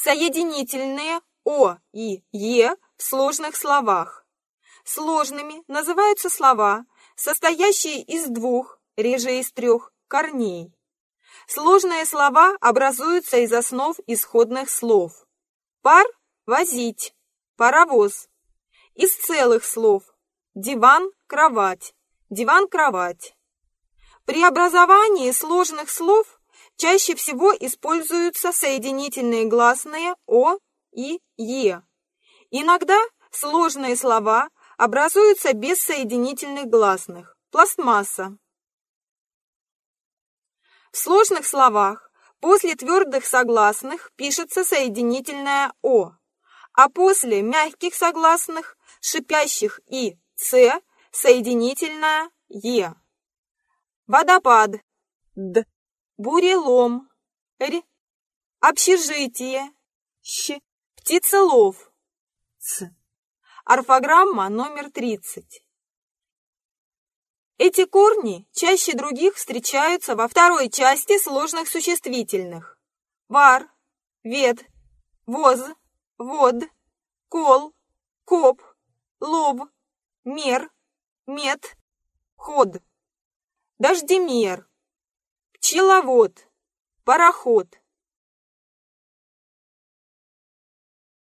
Соединительные О и Е в сложных словах. Сложными называются слова, состоящие из двух, реже из трех, корней. Сложные слова образуются из основ исходных слов. Пар – возить, паровоз. Из целых слов – диван, кровать, диван-кровать. При образовании сложных слов чаще всего используются соединительные гласные О и Е. Иногда сложные слова образуются без соединительных гласных. Пластмасса. В сложных словах после твердых согласных пишется соединительное «о», а после мягких согласных, шипящих и «ц» соединительное «е». Водопад «д», бурелом «р», общежитие «щ», птицелов «ц». Орфограмма номер 30. Эти корни чаще других встречаются во второй части сложных существительных. Вар, вед, воз, вод, кол, коп, лоб, мер, мед, ход. Дождемер, пчеловод, пароход,